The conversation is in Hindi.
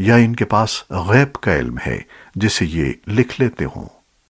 या इनके पास गैब का इल्म है जिसे ये लिख लेते हों।